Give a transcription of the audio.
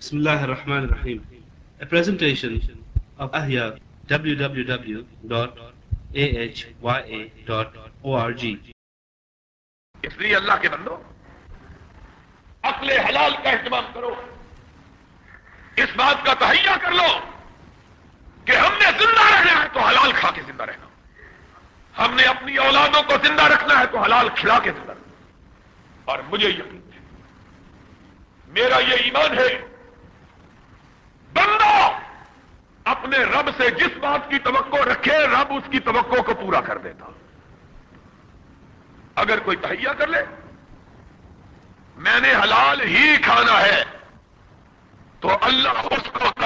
Bismillah ar-Rahman ar-Rahim. A presentation of Ahya www.ahya.org. اس لیے اللہ کے بندو، عقل حلال کا اہتمام کرو اس بات کا تہیا کر لو کہ ہم نے زندہ رہنا ہے تو حلال کھا کے زندہ رہنا ہم نے اپنی اولادوں کو زندہ رکھنا ہے تو حلال کھلا کے زندہ رکھنا اور مجھے یقین ہے، میرا یہ ایمان ہے اپنے رب سے جس بات کی توقع رکھے، رب اس کی توقع کو پورا کر دیتا۔ اگر کوئی تہیا کر لے، میں نے حلال ہی کھانا ہے، تو اللہ اس کو